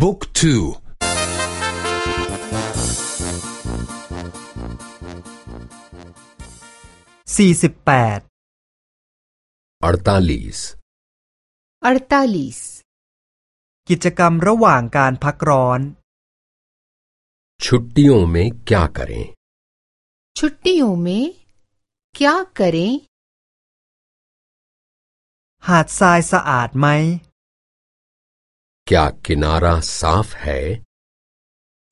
บุ๊กทูสี่สิบแปดอร์ตาลิสอาร์ตาลิสกิจกรรมระหว่างการพักร้อนชุดติโอเมคยอเกเรชุดติโอเมคยอเกเรหาดทรายสะอาดไหม क्या किनारा साफ है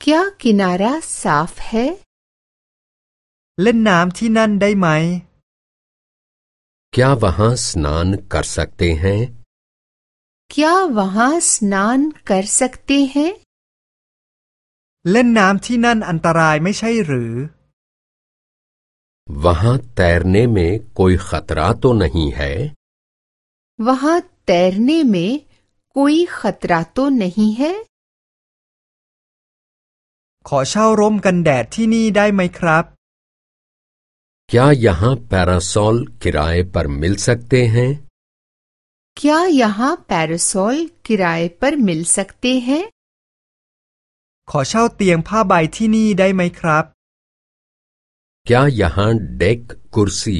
क्या किनारा साफ है เล่นน้ำที่นั่นได้ไหม क्या वहां स्नान कर सकते हैं क्या वहां स्नान कर सकते हैं เล่นน้ำที่นั่นอันตรายไม่ใช่หรือ वहां तैरने में कोई खतरा तो नहीं है वहां तैरने में कोई खतरा तो नहीं है ขอเช่าร่มกันแดดที่นี่ได้ไหมครับ क्या यहाँ पैरासोल किराए पर मिल सकते हैं क्या यहाँ पैरासोल किराए पर मिल सकते हैं ขอเช่าเตียงผ้าใบที่นี่ได้ไหมครับ क्या यहाँ डेक कुर्सी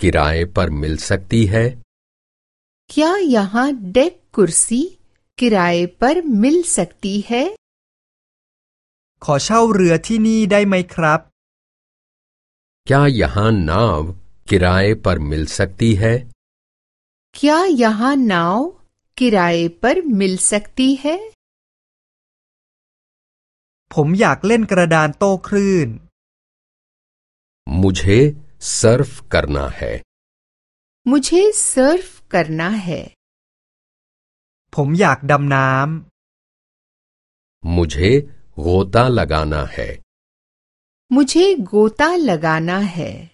किराए पर मिल सकती है क्या यहाँ डेक कुर्सी किराए पर मिल सकती है ขอเช่าเรือที่นี่ได้ไหมครับ क्या यहाँ नाव किराए पर मिल सकती है क्या यहाँ नाव किराए पर मिल सकती है ผมอยากเล่นกระดานโต้คลื่น मुझे सर्फ करना है मुझे सर्फ करना है ผมอยากดำน้ मुझे गोता लगाना है मुझे गोता लगाना है ำ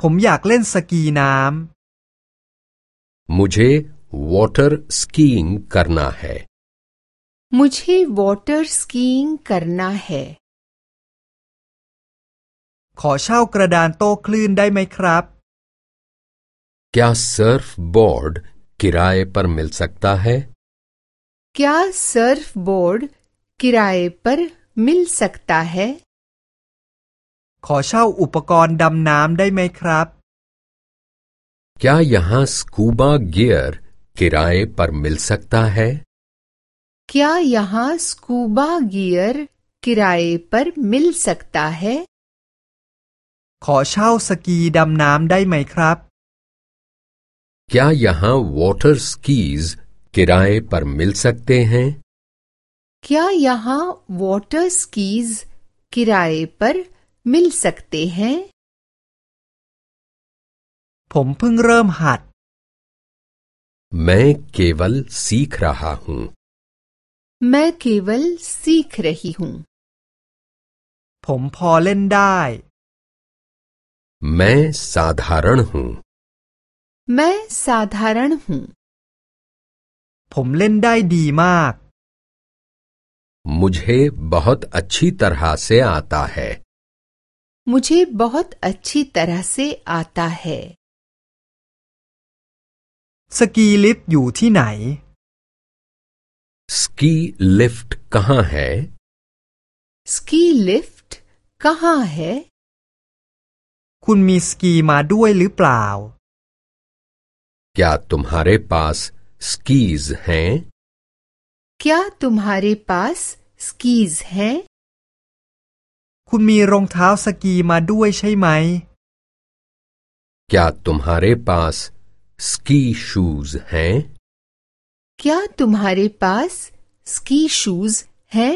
ผมอยากเล่นสกีน้ मुझे वाटर स्कीइंग करना है मुझे वाटर स्कीइंग करना है ำ ขอเช่ากระดานโต้คลื่นได้ไหมครับ क्या सर्फ बोर्ड किराए पर मिल सकता है क्या सर्फ बोर्ड किराए पर मिल सकता है ขอเช่าอุปกรณ์ดำน้ำได้ไหมครับ क्या यहाँ स्कूबा गियर किराए पर मिल सकता है क्या यहाँ स्कूबा गियर किराए पर मिल सकता है ขอเช่าสกีดำน้ำได้ไหมครับ क्या यहाँ वाटर स्कीज किराए पर मिल सकते हैं क्या यहाँ वाटर स्कीज किराए पर मिल सकते हैं ผมเพิ่งเริ่มหัด मैं केवल सीख रहा हूँ मैं केवल सीख रही हूँ ผมพอเล่นได้ मैं साधारण हूँ मैं साधारण हूँ ผมเล่นได้ดีมาก मुझे बहुत अच्छी तरह से आता है मुझे बहुत अच्छी तरह से आता है สกีลิฟต์อยู่ที่ไหน स्की लिफ्ट कहाँ है स्की लिफ्ट कहाँ है คุณมีสกีมาด้วยหรือเปล่า क्या तुम्हारे पास स्कीज हैं क्या तुम्हारे पास स्कीज हैं คุณมีรองเท้าสกีมาด้วยใช่ไหม क्या तुम्हारे पास स्की शूज हैं क्या तुम्हारे पास स्की शूज हैं